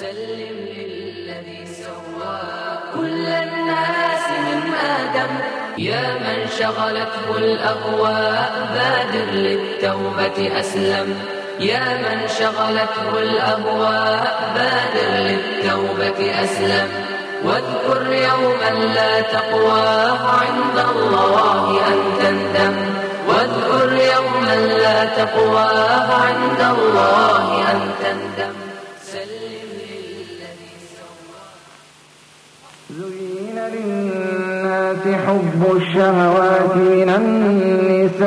سلم للذي سوى كل الناس من آدم. يا من شغلته الأهواء بادر للتوبة أسلم. يا من شغلته الأهواء بادر للتوبة أسلم. واذكر يوما لا تقوى عند الله أن تندم. واذكر يوما لا تقوى عند الله أن تندم. حب الشهوات من النساء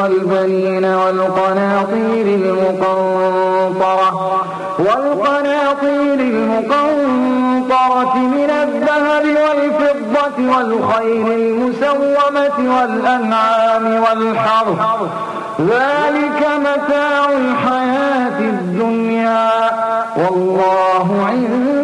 والبنين والقناطير المقنطرة والقناطير المقنطرة من الذهب والفضة والخيل المسومة والأنعام والحرث ذلك متاع الحياة الدنيا والله عنده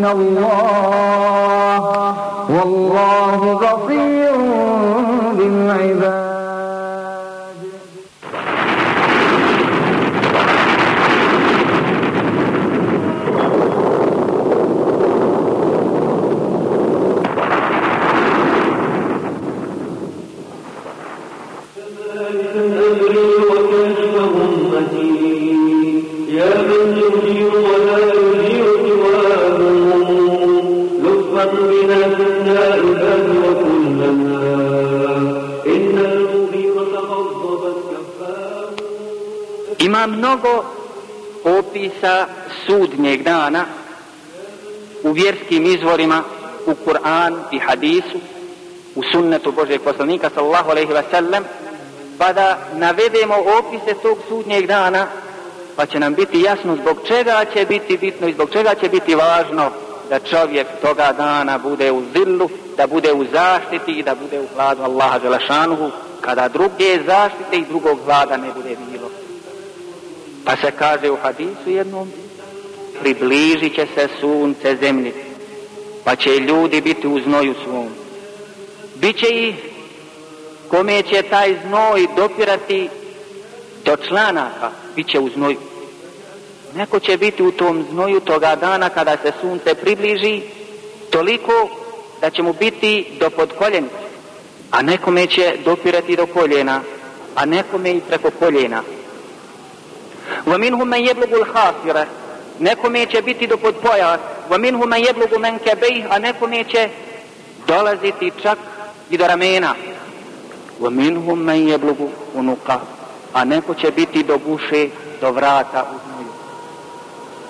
من الله vjerskim izvorima, u Kur'an i hadisu, u sunnetu Božeg poslanika sallallahu alaihi wa sallam, pa da navedemo opise tog sudnjeg dana, pa će nam biti jasno zbog čega će biti bitno i zbog čega će biti važno da čovjek toga dana bude u zillu, da bude u zaštiti i da bude u hladu Allaha Želešanuhu kada druge zaštite i drugog vlada ne bude bilo. Pa se kaže u hadisu jednom, približit će se sunce zemlji, pa će ljudi biti u znoju svom. Biće ih kome će taj znoj dopirati do članaka, bit će u znoju. Neko će biti u tom znoju toga dana kada se sunce približi toliko da će mu biti do podkoljenice, a nekome će dopirati do koljena, a nekome i preko koljena. ومنهم من يبلغ الخاصرة nekome će biti do podpoja, va minhu man jeblugu men kebej, a nekome će dolaziti čak i do ramena. Va minhu men jeblugu unuka, a neko će biti do guše, do vrata u znoju.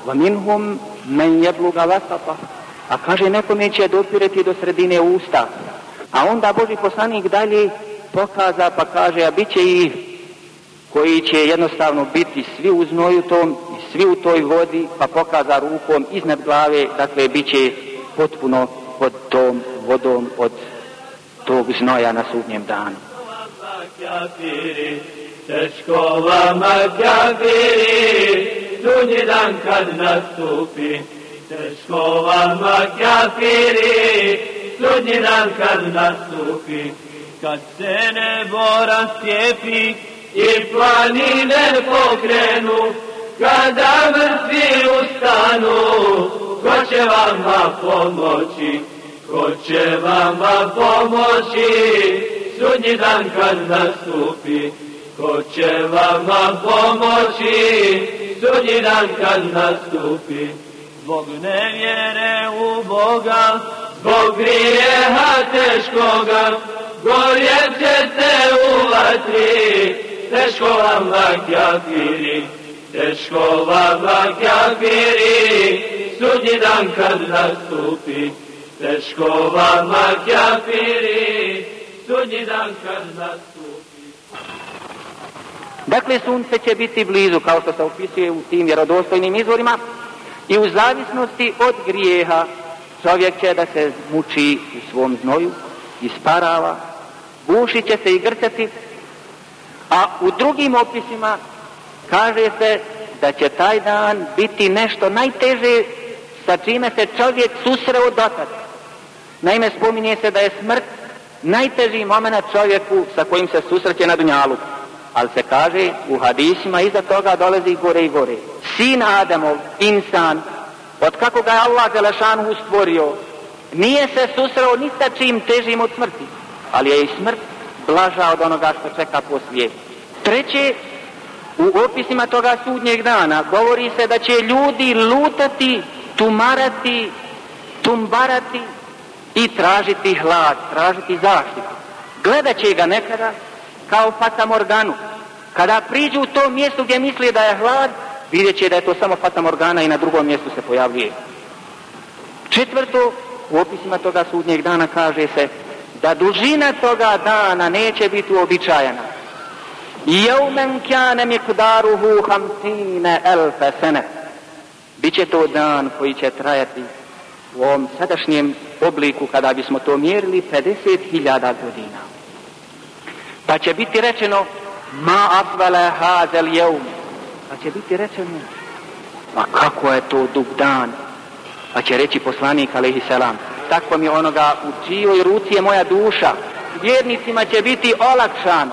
Va minhu men jebluga vasapa, a kaže nekome će dopireti do sredine usta. A onda Boži poslanik dalje pokaza pa kaže, a bit će i koji će jednostavno biti svi u znoju tom svi u toj vodi, pa pokaza rukom iznad glave, dakle, bit će potpuno pod tom vodom od tog znoja na sudnjem danu. teško vama kafiri, sudnji dan kad nastupi. Teško vama kafiri, sudnji dan kad nastupi. Kad se nebo rastjepi i planine pokrenu, kada mrtvi ustanu, ko će vama pomoći, ko će vama pomoći, sudnji dan kad nastupi, ko će vama pomoći, sudnji dan kad nastupi. Zbog nevjere u Boga, zbog grijeha teškoga, gorjet ćete u vatri, teško ja diri teško vama kafiri, sudnji dan kad nastupi, teško vama kafiri, sudnji dan kad nastupi. Dakle, sunce će biti blizu, kao što se opisuje u tim vjerodostojnim izvorima, i u zavisnosti od grijeha čovjek će da se muči u svom znoju, isparava, gušit će se i grcati, a u drugim opisima kaže se da će taj dan biti nešto najteže sa čime se čovjek susreo dotad. Naime, spominje se da je smrt najteži moment čovjeku sa kojim se susreće na dunjalu. Ali se kaže u hadisima iza toga dolazi gore i gore. Sin Adamov, insan, od kako ga je Allah Zelešanu stvorio, nije se susreo ni sa čim težim od smrti, ali je i smrt blaža od onoga što čeka poslije. Treće, u opisima toga sudnjeg dana govori se da će ljudi lutati, tumarati, tumbarati i tražiti hlad, tražiti zaštitu. Gledat će ga nekada kao Fata Morganu. Kada priđu u to mjesto gdje misli da je hlad, vidjet će da je to samo Fata Morgana i na drugom mjestu se pojavljuje. Četvrto, u opisima toga sudnjeg dana kaže se da dužina toga dana neće biti uobičajena. Jevmen kjane mikdaruhu hamsine elfe sene. Biće to dan koji će trajati u ovom sadašnjem obliku kada bismo to mjerili 50.000 godina. Pa će biti rečeno ma afvele hazel jevm. Pa će biti rečeno ma kako je to dug dan. Pa će reći poslanik alaihi selam tako mi onoga u čijoj ruci je moja duša. Vjernicima će biti olakšano.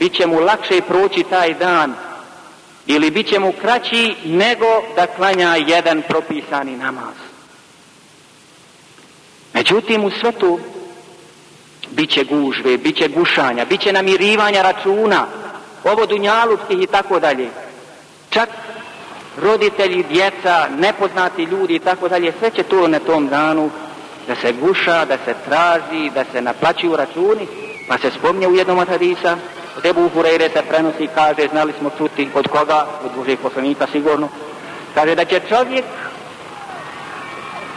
Biće mu lakše proći taj dan ili bit će mu kraći nego da klanja jedan propisani namaz. Međutim, u svetu bit će gužve, bit će gušanja, bit će namirivanja računa, ovo dunjalučkih i tako dalje. Čak roditelji, djeca, nepoznati ljudi i tako dalje, sve će to na tom danu da se guša, da se traži, da se naplaćuju računi, pa se spomnje u jednom od hadisa, od Ebu Hureyre se prenosi kaže, znali smo čuti od koga, od Božih poslanika sigurno, kaže da će čovjek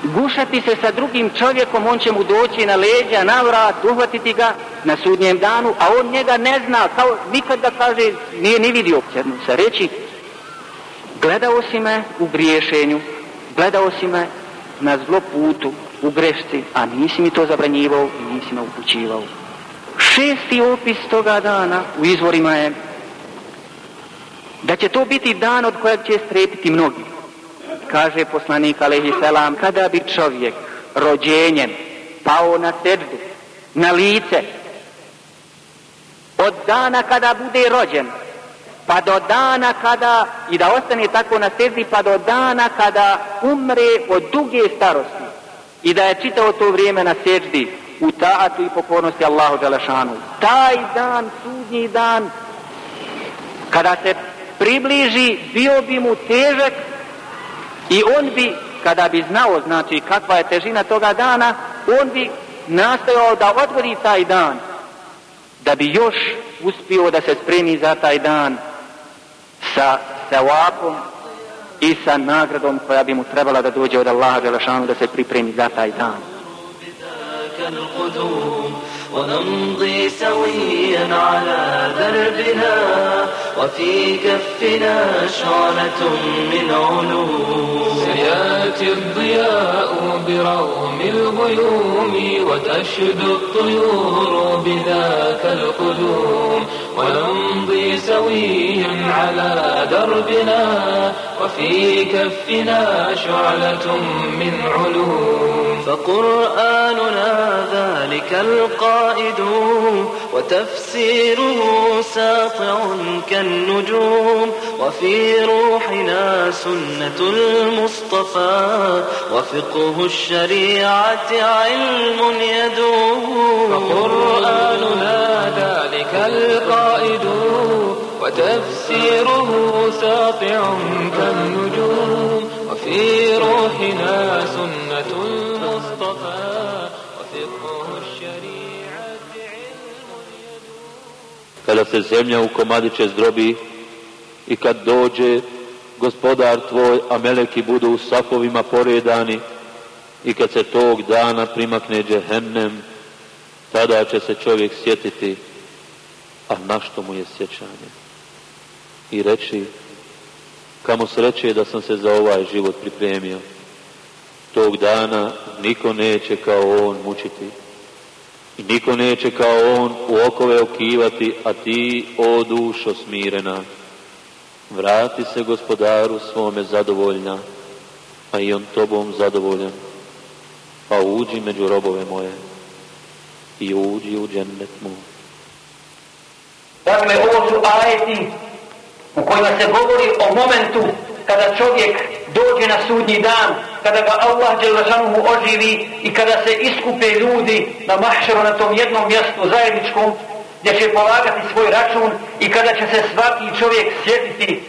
gušati se sa drugim čovjekom, on će mu doći na leđa, na vrat, uhvatiti ga na sudnjem danu, a on njega ne zna, kao nikad da kaže, nije ni vidio. Će mu se reći, gledao si me u griješenju, gledao si me na zlo putu, u grešci, a nisi mi to zabranjivao i nisi me upućivao. Šesti opis toga dana u izvorima je da će to biti dan od kojeg će strepiti mnogi. Kaže poslanik alaihi selam, kada bi čovjek rođenjem pao na seđu, na lice, od dana kada bude rođen, pa do dana kada, i da ostane tako na seđi, pa do dana kada umre od duge starosti, i da je čitao to vrijeme na seđi, u taatu i pokornosti Allahu Đelešanu. Taj dan, sudnji dan, kada se približi, bio bi mu težak I on bi, kada bi znao, znači, kakva je težina toga dana, on bi nastojao da odgodi taj dan, da bi još uspio da se spremi za taj dan sa sevapom i sa nagradom koja bi mu trebala da dođe od Allaha Đelešanu da se pripremi za taj dan. ونمضي سويا على دربنا وفي كفنا شعلة من علوم. سياتي الضياء بروم الغيوم وتشد الطيور بذاك القدوم. ونمضي سويا على دربنا وفي كفنا شعلة من علوم. فقرآننا ذلك القائد وتفسيره ساطع كالنجوم وفي روحنا سنة المصطفى وفقه الشريعة علم يدوم. فقرآننا ذلك القائد وتفسيره ساطع كالنجوم وفي روحنا سنة Kada se zemlja u komadiće zdrobi i kad dođe gospodar tvoj, a meleki budu u safovima poredani i kad se tog dana primakne džehennem, tada će se čovjek sjetiti, a na što mu je sjećanje? i reći kamo sreće da sam se za ovaj život pripremio. Tog dana niko neće kao on mučiti. I niko neće kao on u okove okivati, a ti, o dušo smirena, vrati se gospodaru svome zadovoljna, a i on tobom zadovoljan, pa uđi među robove moje i uđi u džennet mu. Dakle, ovo su ajeti u kojima se govori o momentu kada čovjek dođe na sudnji dan, kada ga Allah Đelešanuhu oživi i kada se iskupe ljudi na mahšeru na tom jednom mjestu zajedničkom gdje će polagati svoj račun i kada će se svaki čovjek sjetiti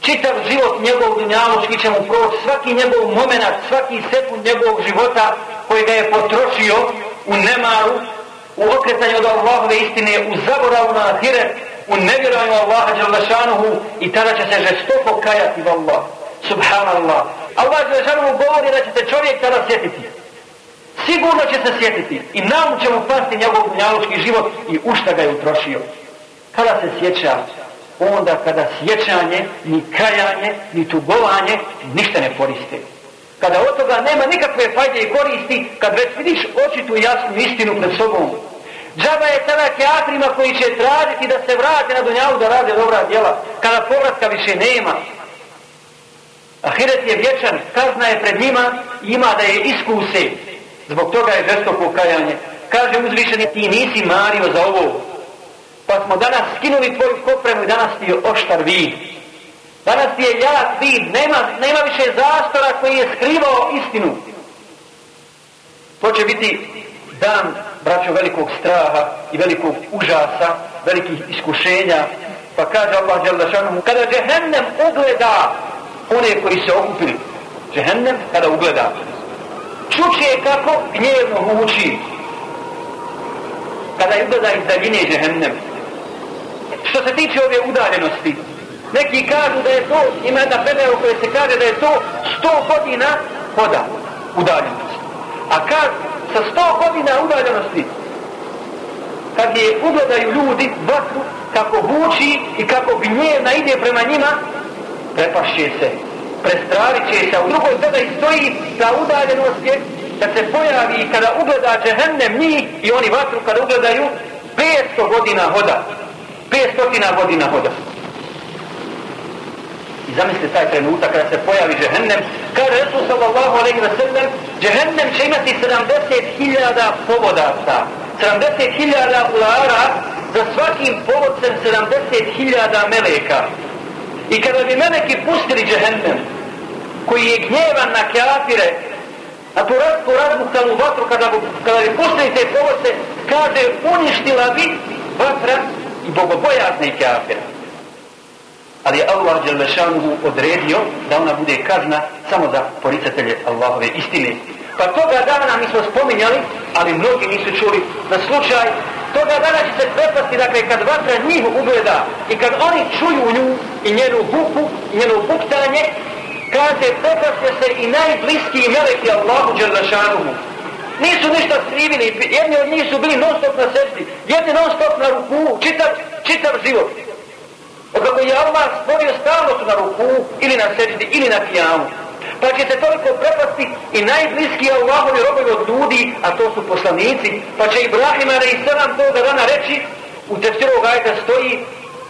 čitav život njegov dunjaloški će mu proći, svaki njegov moment, svaki sekund njegovog života koji ga je potrošio u nemaru, u okretanju od Allahove istine, u zaboravu na ahiret, u nevjerovanju Allaha Đalešanuhu i tada će se žestoko kajati v Allah. Subhanallah. Allah Đalešanuhu govori da će se čovjek tada sjetiti. Sigurno će se sjetiti i nam će mu pasti njegov dunjalučki život i u šta ga je utrošio. Kada se sjeća, onda kada sjećanje, ni kajanje, ni tugovanje, ništa ne koriste. Kada od toga nema nikakve fajde i koristi, kad već vidiš očitu jasnu istinu pred sobom, Džaba je tada keatrima koji će tražiti da se vrate na dunjavu da rade dobra djela, kada povratka više nema. Ahiret je vječan, kazna je pred njima, ima da je iskuse. Zbog toga je žestoko kajanje. Kaže uzvišeni, ti nisi mario za ovo. Pa smo danas skinuli tvoju kopremu i danas ti je oštar vid. Danas ti je jak vid, nema, nema više zastora koji je skrivao istinu. To će biti dan, braćo, velikog straha i velikog užasa, velikih iskušenja. Pa kaže Allah Đaldašanu, kada džehennem ugleda one koji se okupili, džehennem kada ugleda, čuće kako gnjevno huči, kada ugleda iz daljine džehennem. Što se tiče ove udaljenosti, neki kažu da je to, ima jedna predaja u kojoj se kaže da je to 100 godina hoda udaljenost. A kad sa sto godina udaljenosti. Kad je ugledaju ljudi vatru kako vuči i kako gnjevna ide prema njima prepašće se. Prestravit će se u drugoj sada i stoji ta udaljenost je kad se pojavi kada ugleda džehennem njih i oni vatru kada ugledaju 500 godina hoda. 500 godina hoda. I zamislite taj trenutak kada se pojavi džehennem, kada Resul sallallahu alaihi wa sallam, džehennem će imati 70.000 povodaca, 70.000 ulara, za svakim povodcem 70.000 meleka. I kada bi meleki pustili džehennem, koji je gnjevan na kafire, a tu razku razbuktanu vatru, kada bi, kada bi pustili te povodce, kaže, uništila bi vatra i bogobojazne kafire ali Allah Đelešanuhu odredio da ona bude kazna samo za poricatelje Allahove istine. Pa toga dana mi smo spominjali, ali mnogi nisu čuli na slučaj, toga dana će se prepasti, dakle, kad vatra njih ugleda i kad oni čuju nju i njenu buku, i njenu buktanje, kaže, prepaste se i najbliskiji meleki Allahu Đelešanuhu. Nisu ništa skrivili, jedni od njih su bili non stop na srci, jedni non stop na ruku, čitav, čitav život. Od kako je Allah stvorio stalno su na ruku, ili na seždi, ili na kijamu. Pa će se toliko prepasti i najbliski Allahovi robovi od ljudi, a to su poslanici, pa će Ibrahim a.s. toga dana reći, u tefsiru ajta stoji,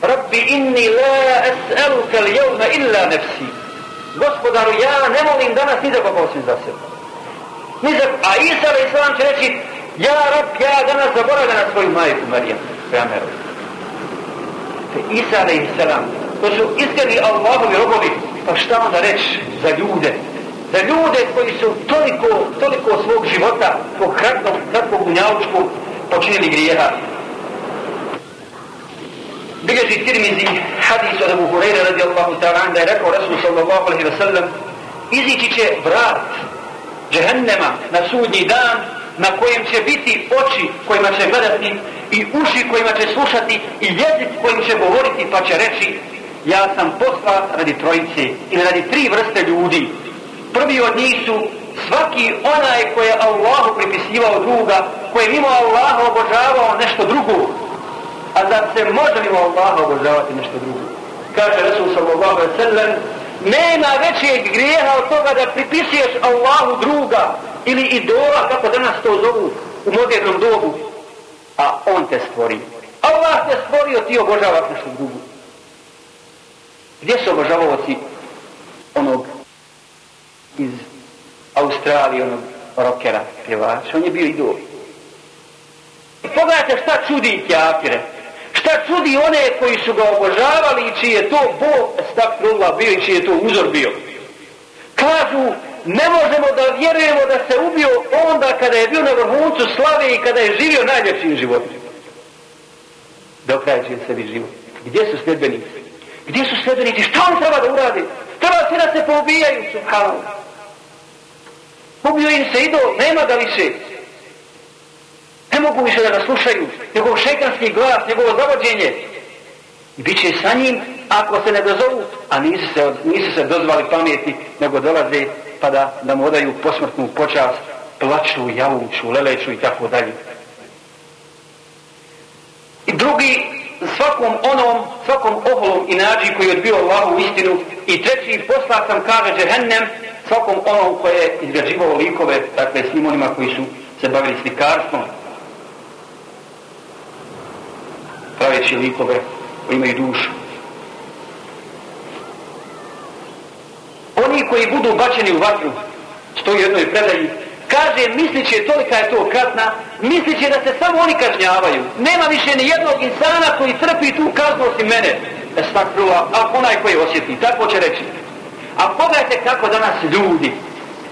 Rabbi inni la es'aluka l'jevna illa nefsi. Gospodaru, ja ne molim danas ni za koga osim za sebe. Ni za... A Isa a.s. će reći, ja Rab, ja danas zaboravljam na svoju majku Marijan, Prema Isa alaih salam. To su iskreni Allahovi robovi. Pa šta onda reći za ljude? Za ljude koji su toliko, toliko svog života, po kratkog, kratkog unjavčku počinili grijeha. Bileži Tirmizi hadis od Abu Hureyre radijallahu ta'ala da je rekao Rasul sallallahu alaihi wa sallam izići će vrat džehennema na sudnji dan na kojem će biti oči kojima će gledati i uši kojima će slušati i jezik kojim će govoriti pa će reći ja sam posla radi trojice ili radi tri vrste ljudi. Prvi od njih su svaki onaj koji je Allahu pripisivao druga, koji je mimo Allaha obožavao nešto drugo. A da se može mimo Allaha obožavati nešto drugo? kaže Resul sallallahu alaihi sallam, nema većeg grijeha od toga da pripisuješ Allahu druga ili idola, kako danas to zovu u modernom dobu, a on te stvori. Allah te stvorio, ti obožavaš nešto drugo. Gdje su obožavoci onog iz Australije, onog rockera, pjevača? On je bio idol. Pogledajte šta čudi kjafire. Šta čudi one koji su ga obožavali i čiji je to Bog stakfirullah bio i čiji je to uzor bio. Kažu, ne možemo da vjerujemo da se ubio onda kada je bio na vrhuncu slave i kada je živio najljepšim životom. Dok je sebi život. Gdje su sljedbenici? Gdje su sljedbenici? Šta on treba da uradi? Treba se da se poubijaju, subhanallah. Ubio im se idol, nema ga više. Ne mogu više da ga slušaju. Njegov šeitanski glas, njegovo zavođenje. I bit će sa njim ako se ne dozovu, a nisu se, nisu se dozvali pameti, nego dolaze pa da, da mu odaju posmrtnu počast, plaču, javuću, leleću i tako dalje. I drugi, svakom onom, svakom oholom i nađi koji je odbio Allahu istinu, i treći, posla sam kaže džehennem, svakom onom koje je izgrađivao likove, dakle svim onima koji su se bavili slikarstvom, praveći likove koji imaju dušu. Oni koji budu bačeni u vatru, stoji u jednoj predaji, kaže, mislit će tolika je to kratna, mislit će da se samo oni kažnjavaju. Nema više ni jednog insana koji trpi tu kaznu osim mene. Estakruva, a onaj koji osjeti, tako će reći. A pogledajte kako danas ljudi,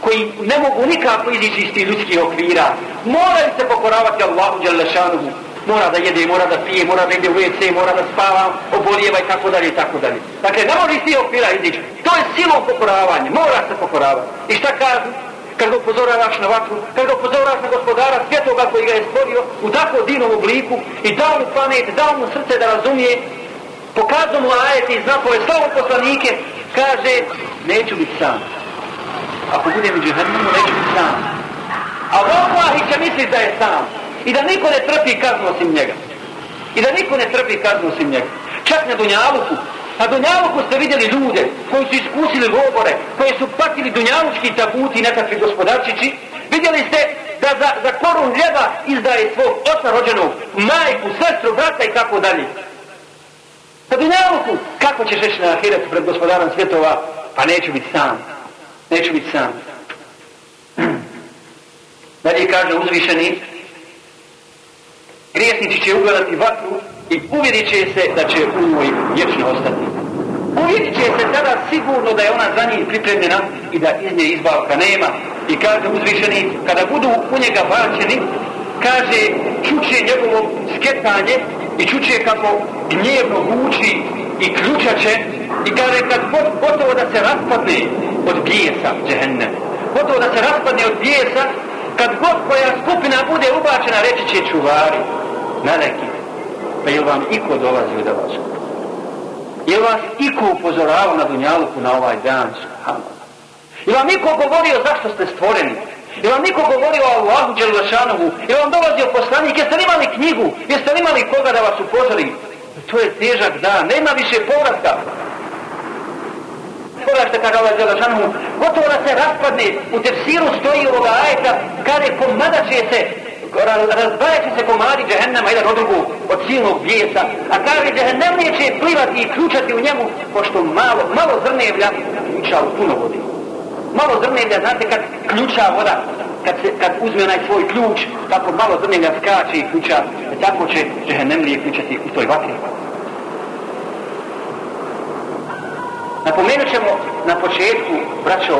koji ne mogu nikako izići iz tih ljudskih okvira, moraju se pokoravati Allahu Đalešanuhu, mora da jede, mora da pije, mora da ide u WC, mora da spava, obolijeva i tako dalje i tako dalje. Dakle, ne može iz tih okvira izići. To je silom pokoravanje, mora se pokoravati. I šta kažu? Kad ga upozoravaš na vatru, kad ga upozoravaš na gospodara svjetoga koji ga je stvorio u tako divnom obliku i dao mu pamet, dao mu srce da razumije, pokazao mu ajete i znapove, slavo poslanike, kaže, neću biti sam. Ako budem u džihannemu, neću biti sam. A Allah će misliti da je sam. I da niko ne trpi kaznu osim njega. I da niko ne trpi kaznu osim njega. Čak na Dunjaluku. Na Dunjaluku ste vidjeli ljude koji su iskusili govore, koji su patili Dunjalučki tabuti i nekakvi gospodarčići. Vidjeli ste da za, za korun ljeva izdaje svog oca rođenog, majku, sestru, brata i tako dalje. Na Dunjaluku, kako ćeš reći na ahiretu pred gospodarom svjetova? Pa neću biti sam. Neću biti sam. Dalje kaže uzvišeni, grijesnici će ugledati vatru i uvjerit će se da će u njoj vječno ostati. Uvjerit će se tada sigurno da je ona za njih pripremljena i da iz nje izbavka nema. I kaže uzvišeni, kada budu u njega bačeni, kaže, čuće njegovo sketanje i čuće kako gnjevno guči i ključaće i kaže, kad gotovo da se raspadne od bijesa džehennem, gotovo da se raspadne od bijesa, kad god koja skupina bude ubačena, reći će čuvari, meleki, pa je vam iko dolazio da vas Je vas iko upozoravao na Dunjaluku na ovaj dan? Je vam iko govorio zašto ste stvoreni? Je vam niko govorio o Allahu Đelešanovu? Je vam dolazio poslanik? Jeste li imali knjigu? Jeste li imali koga da vas upozori? To je težak dan, nema više povratka. Pogledajte kada ovaj Đelešanovu, gotovo da se raspadne, u tefsiru stoji ovoga ajeta, kada je pomadaće se razbajaće se komadi džehennema jedan od drugu od silnog bijesa, a kaže džehennem neće plivati i ključati u njemu, pošto malo, malo zrnevlja ključa u puno vode. Malo zrnevlja, znate kad ključa voda, kad, se, kad uzme onaj svoj ključ, tako malo zrnevlja skače i ključa, e tako će džehennem lije ključati u toj vatri. Napomenut ćemo na početku, braćo,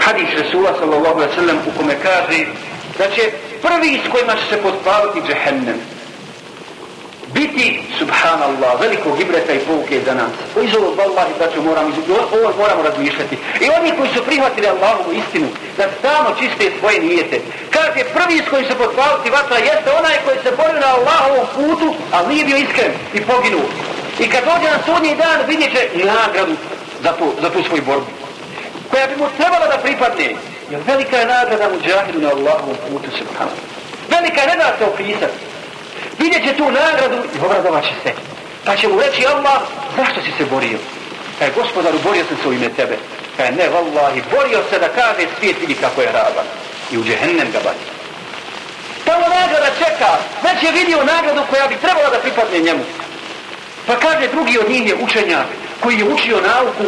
hadis Resula sallallahu alaihi sallam u kome kaže da će prvi s kojima će se potpaliti džehennem biti, subhanallah, velikog ibreta i pouke za nas. O iz ovog vallahi, braću, moramo, ovo moramo razmišljati. I oni koji su prihvatili Allahovu istinu, da stano čiste svoje nijete. Kaže, prvi s kojim se potpaliti vatra jeste onaj koji se borio na Allahovom putu, ali nije bio iskren i poginuo. I kad dođe na sudnji dan, vidjet će nagradu za tu, za tu svoju borbu. Koja bi mu trebala da pripadne. Jer velika je nagrada mu džahidu na Allahovom putu subhanahu. Velika je ne da se opisati. Vidjet će tu nagradu i obradovat će se. Pa će mu reći Allah, zašto si se borio? Pa Kaj gospodaru, borio sam se u ime tebe. Pa Kaj ne, vallahi, borio se da kaže svijet vidi kako je raban. I u džehennem ga baci. Tamo nagrada čeka, već je vidio nagradu koja bi trebala da pripadne njemu. Pa kaže drugi od njih je učenjak koji je učio nauku,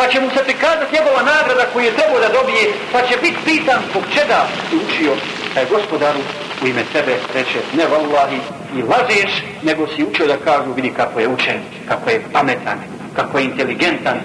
pa će mu se prikazati njegova nagrada koju je trebao da dobije, pa će biti pitan zbog čega si učio. E, gospodaru, u ime tebe reče, ne vallahi, i lažeš, nego si učio da kažu, vidi kako je učen, kako je pametan, kako je inteligentan,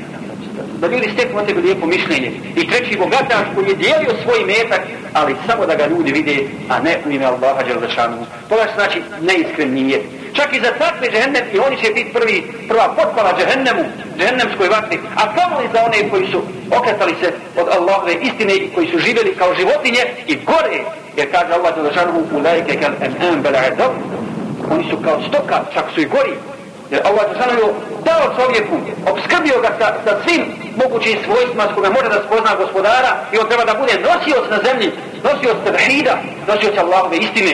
da ljudi steknu o tebi lijepo mišljenje. I treći bogataš koji je dijelio svoj metak, ali samo da ga ljudi vide, a ne u ime Allaha Đelzašanu. To znači neiskren nije. Čak i za takve džehennem i oni će biti prvi, prva potpala džehennemu, džehennemskoj vatri, a kamo li za one koji su okretali se od Allahove istine i koji su živjeli kao životinje i gore, jer kaže Allah Đelešanu u lajke kal em bela'adab, oni su kao stoka, čak su i gori, Jer Allah Đelešanu dao čovjeku, obskrbio ga sa, sa svim mogućim svojstvima s koga može da spozna gospodara i on treba da bude nosioc na zemlji, nosioc tevhida, nosioc Allahove istine.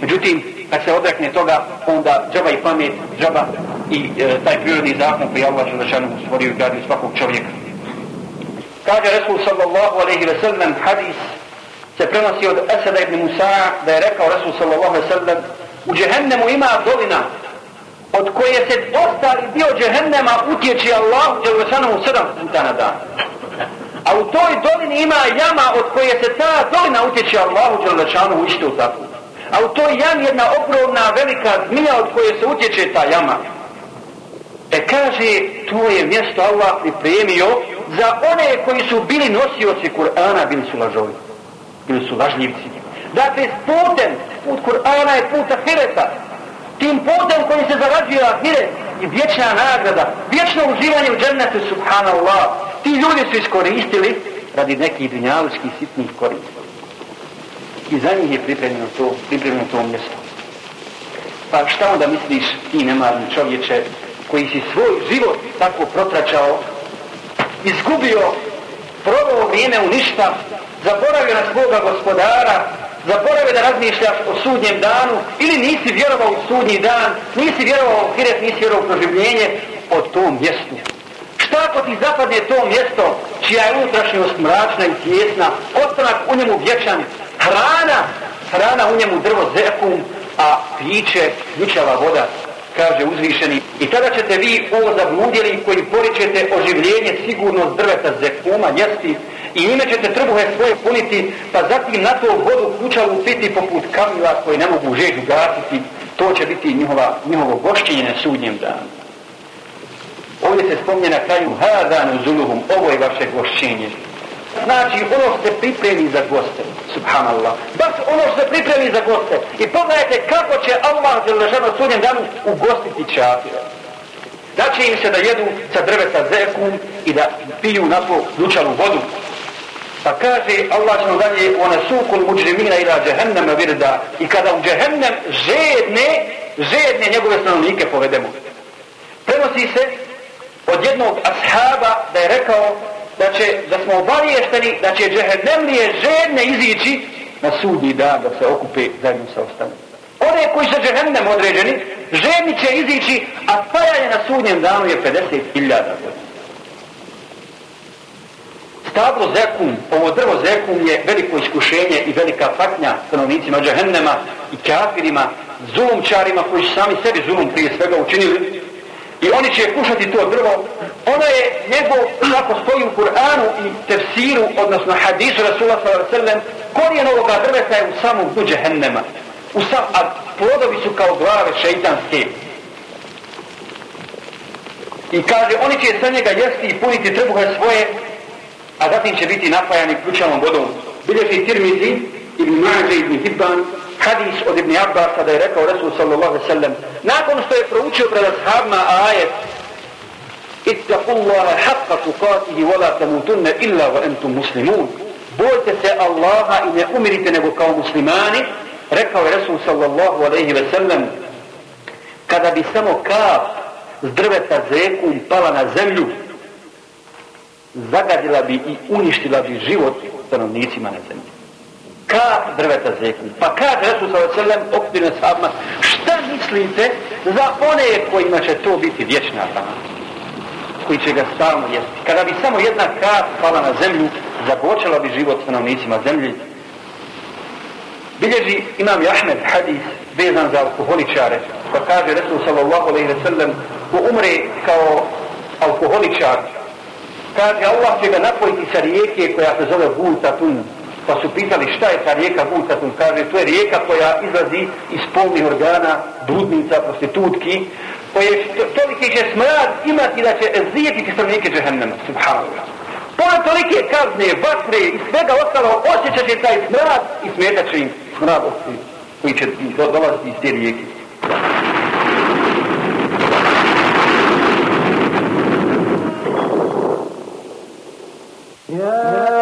Međutim, kad se odrekne toga, onda džaba i pamet, džaba i e, taj prirodni zakon koji Allah Đelešanu stvorio i gradio svakog čovjeka. Kaže Resul sallallahu alaihi ve sellem hadis se prenosi od Esada ibn Musa da je rekao Resul sallallahu alaihi ve sellem u džehennemu ima dolina od koje se ostali dio džehennema utječi Allah Đelešanu sedam puta na dan. A u toj dolini ima jama od koje se ta dolina utječi Allahu Đelešanu isto tako. A u toj jam jedna ogromna velika zmija od koje se utječe ta jama. E kaže, to je mjesto Allah pripremio za one koji su bili nosioci Kur'ana, bili su lažovi. Bili su lažljivci. Dakle, putem, put Kur'ana je put Ahireta, tim putem koji se zarađuje Ahiret i vječna nagrada, vječno uživanje u džennetu, subhanallah. Ti ljudi su iskoristili radi nekih dunjaluških sitnih korista. I za njih je pripremljeno to, pripremljeno to mjesto. Pa šta onda misliš ti nemarni čovječe koji si svoj život tako protračao, izgubio, provao vrijeme u ništa, zaboravio na svoga gospodara, zaboravio da razmišljaš o sudnjem danu ili nisi vjerovao u sudnji dan, nisi vjerovao u hiret, nisi vjerovao u proživljenje o tom mjestu. Šta ako ti zapadne to mjesto čija je unutrašnjost mračna i tjesna, ostanak u njemu vječan, hrana, hrana u njemu drvo zekum, a piće ljučava voda, kaže uzvišeni. I tada ćete vi ovo zabludjeli koji poričete oživljenje sigurnost drveta zekuma jesti i ime ćete trbuhe svoje puniti, pa zatim na to vodu kućalu piti poput kamila koji ne mogu žeđu gasiti, to će biti njihova, njihovo gošćenje na sudnjem danu. Ovdje se spomnje na kraju Hadanu zuluhum, ovo je vaše gošćenje. Znači, ono što se pripremi za goste, subhanallah. Baš ono što se pripremi za goste. I pogledajte kako će Allah za ležano sudnjem danu ugostiti čafira. Daće im se da jedu sa drveta zekum i da piju na to vodu. Pa kaže Allah će nam dalje ona sukul muđrimina ila džehennema virda i kada u džehennem žedne, žedne njegove stanovnike povedemo. Prenosi se od jednog ashaba da je rekao da će, da smo obaviješteni da će džehennemlije žedne izići na sudni dan da se okupe zajedno sa ostalim. One koji su džehennem određeni, žedni će izići, a stajanje na sudnjem danu je 50.000 godina. Stablo zekum, ovo drvo zekum je veliko iskušenje i velika patnja stanovnicima džehennema i kafirima, zulumčarima koji su sami sebi zulum prije svega učinili. I oni će kušati to drvo. Ono je njegov, kako stoji u Kur'anu i tefsiru, odnosno hadisu Rasula s.a.v. Korijen ovoga drveta je u samom dnu džehennema. U sam, a plodovi su kao glave šeitanske. I kaže, oni će sa njega jesti i puniti trbuhe svoje a zatim će biti napajani ključavom vodom. Bilježi Tirmizi, Ibn Mađe, Ibn Hibban, hadis od Ibn Abbas, da je rekao Resul sallallahu sallam, nakon što je proučio pred ashabima ajet, Ittaqullaha haqqa tuqatihi wa la tamutunna illa wa antum muslimun. Bojte se Allaha i ne umirite nego kao muslimani, rekao je Resul sallallahu alejhi ve sellem, kada bi samo kap s drveta zekum pala na zemlju, zagadila bi i uništila bi život stanovnicima na zemlji. Kap drveta zekni. Pa kaže Resul sa oselem okupine sahabima, šta mislite za one kojima će to biti vječna hrana koji će ga stalno jesti. Kada bi samo jedna kap pala na zemlju, započela bi život stanovnicima zemlji. Bilježi imam Ahmed hadis vezan za alkoholičare, pa kaže Resul sallallahu alaihi ve sellem, ko umre kao alkoholičar, kaže Allah će ga napojiti sa rijeke koja se zove Bultatun, pa su pitali šta je ta rijeka Bultatun, kaže to je rijeka koja izlazi iz polnih organa, bludnica, prostitutki, koje toliki će smrad imati da će zijetiti stanovnike džehennema, subhanallah. Pored tolike kazne, vatre i svega ostalo, osjećat će taj smrad i smetat će im smrad koji će dolaziti iz te rijeke. Yeah.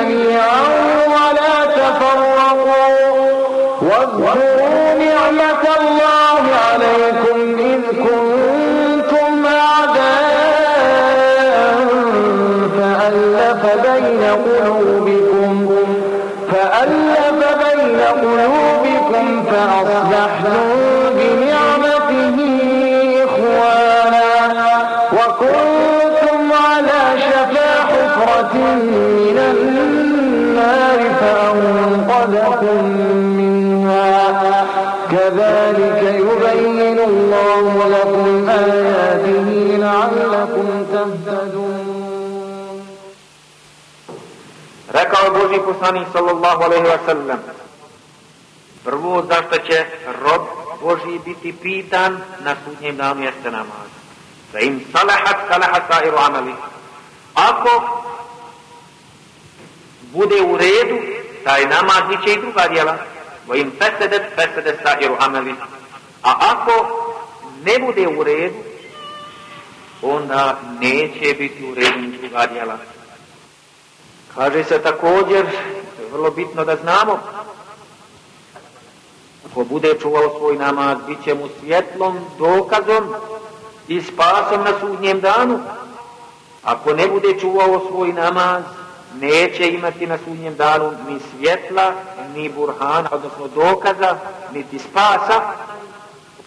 جميعا ولا تفرقوا. واذكروا نعمة الله عليكم إذ كنتم أعداء. فألف بين قلوبكم فألف بين قلوبكم فأصبحتم يبين الله لكم آياته لعلكم تهتدون Rekao je Boži poslanik sallallahu alaihi wa sallam Prvo zašto će rob Boži biti pitan na sudnjem danu jeste namaz. Da im salahat salahat sairu amali. Ako bude u redu, taj namaz biće i druga djela. Wa im fesedet fesedet sairu amali. A ako ne bude u redu, onda neće biti u redu ni druga djela. Kaže se također, vrlo bitno da znamo, ako bude čuvao svoj namaz, bit će mu svjetlom, dokazom i spasom na sudnjem danu. Ako ne bude čuvao svoj namaz, neće imati na sudnjem danu ni svjetla, ni burhana, odnosno dokaza, niti spasa.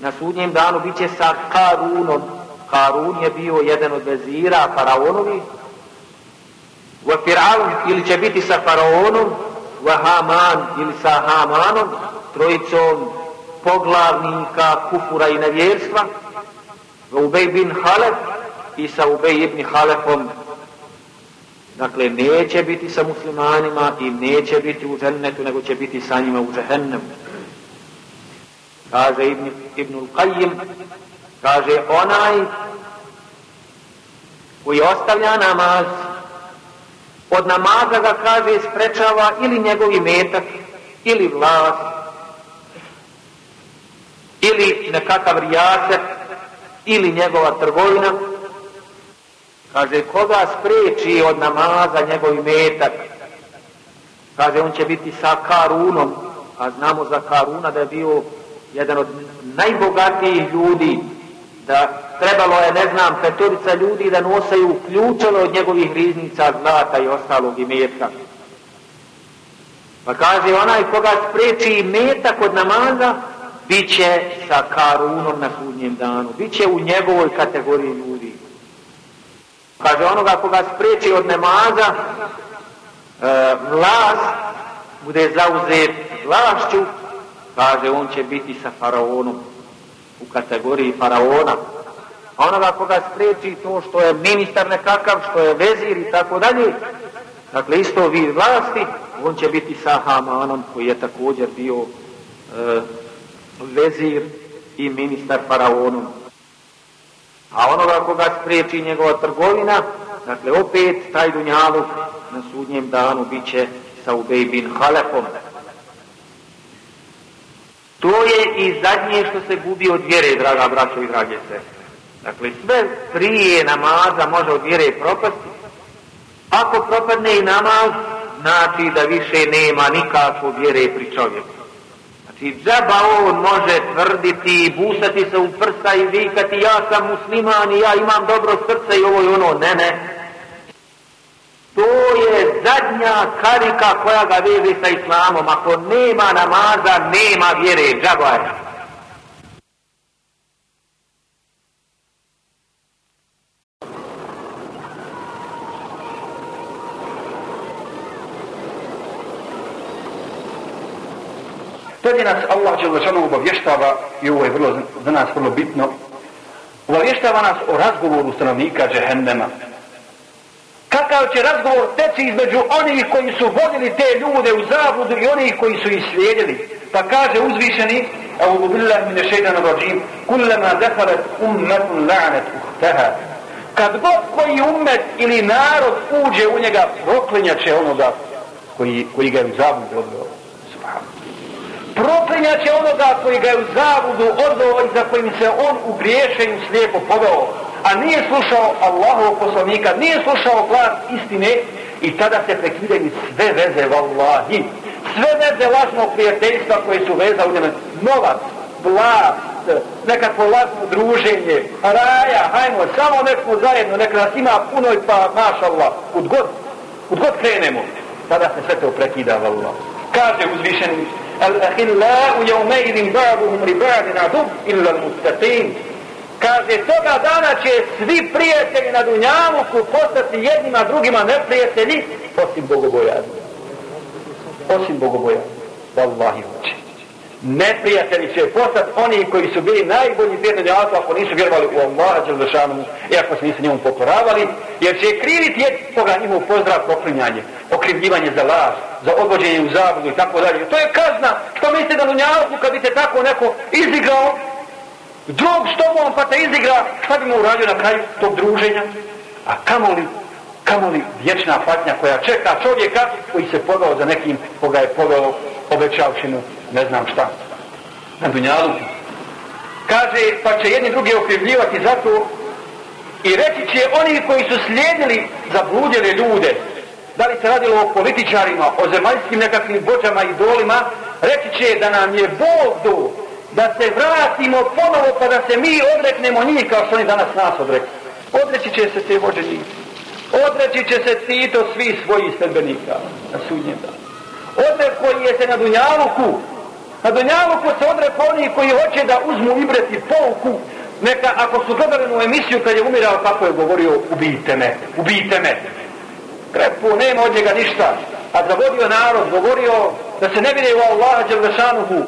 Na sudnjem danu bit će sa Karunom. Karun je bio jedan od vezira faraonovi, wa Fir'aun ili će biti sa faraonom, wa Haman ili sa Hamanom, trojicom poglavnika kufura i nevjerstva, wa Ubej bin Halef i sa Ubej ibn Halefom. Dakle, neće biti sa muslimanima i neće biti u džennetu, nego će biti sa njima u džehennemu. Kaže Ibn, Ibn Qayyim, kaže onaj koji ostavlja namaz, od namaza ga kaže sprečava ili njegovi metak, ili vlast, ili nekakav rijaset, ili njegova trgovina. Kaže, koga spreči od namaza njegov metak? Kaže, on će biti sa Karunom, a znamo za Karuna da je bio jedan od najbogatijih ljudi, da trebalo je, ne znam, petorica ljudi da nosaju ključeve od njegovih riznica, zlata i ostalog i metka. Pa kaže, onaj koga spreči metak od namaza, bit će sa Karunom na sudnjem danu, bit će u njegovoj kategoriji ljudi. Kaže, onoga koga spreči od namaza, e, vlast, bude zauzet vlašću, kaže, on će biti sa faraonom u kategoriji faraona. A onoga koga spreči to što je ministar nekakav, što je vezir i tako dalje, Dakle, isto vid vlasti, on će biti sa Hamanom, koji je također bio e, vezir i ministar faraonom. A onoga koga spriječi njegova trgovina, dakle, opet taj dunjaluk na sudnjem danu bit će sa Ubej bin Halefom. To je i zadnje što se gubi od vjere, draga braćo i drage se. Dakle, sve prije namaza može od vjere propasti. Ako propadne i namaz, znači da više nema nikakvo vjere pri čovjeku. Znači, džaba on može tvrditi i busati se u prsa i vikati ja sam musliman i ja imam dobro srce i ovo i ono. Ne, ne. To je zadnja karika koja ga veze sa islamom. Ako nema namaza, nema vjere. Džaba je. Nas Allah Đelešanu obavještava, i ovo je vrlo, za nas vrlo bitno, obavještava nas o razgovoru stanovnika Džehennema. Kakav će razgovor teći između onih koji su vodili te ljude u zabudu i onih koji su ih slijedili. Pa kaže uzvišeni, أعوذ بالله من الشيطان الرجيم كلما دخلت أمة لعنت أختها Kad god koji umet ili narod uđe u njega, proklinjaće onoga koji, koji ga je u zabudu odveo. Proklinjaće onoga koji ga je u zabudu odveo i za kojim se on u griješenju slijepo poveo a nije slušao Allahovog poslanika, nije slušao glas istine i tada se prekidaju sve veze vallahi. Sve veze lažnog prijateljstva koje su veza u njeme. Novac, vlast, nekakvo lažno druženje, raja, hajmo, samo neko zajedno, neka nas ima puno i pa maša Allah, kud god, kud god krenemo, tada se sve to prekida vallahi. Kaže uzvišeni, Al-ahillahu jaumeidin ba'duhum ribadin adub illa al-mustaqim kaže toga dana će svi prijatelji na Dunjavuku postati jednima drugima neprijatelji osim bogobojazni. Osim bogobojazni. Wallahi hoće. Neprijatelji će postati oni koji su bili najbolji prijatelji Allah ako nisu vjerovali u Allaha Đelešanu i ako se nisu njemu pokoravali jer će kriviti jed toga njihov pozdrav poklinjanje okrivljivanje za laž za odvođenje u zabudu i tako dalje. To je kazna što mislite da Dunjavuku kad bi se tako neko izigrao drug s tobom pa te izigra, šta bi mu uradio na kraju tog druženja? A kamoli, kamoli vječna patnja koja čeka? Čovjeka koji se poveo za nekim koga je poveo obećavšinu, ne znam šta, na dunjalu. Kaže, pa će jedni drugi okrivljivati za to i reći će oni koji su slijedili zabludjene ljude, da li se radilo o političarima, o zemaljskim nekakvim bođama i dolima, reći će da nam je Bog do da se vratimo ponovo pa da se mi odreknemo njih kao što oni danas nas odrekli. Odreći će se te vođe njih. Odreći će se Tito svi svojih sredbenika na sudnjem danu. koji je se na Dunjaluku. Na Dunjaluku se odreko oni koji hoće da uzmu ibreti pouku. Neka, ako su gledali u emisiju kad je umirao, kako je govorio, ubijte me, ubijte me. Krepu, nema od njega ništa. A zavodio narod, govorio da se ne vide u Allaha Đelvešanuhu,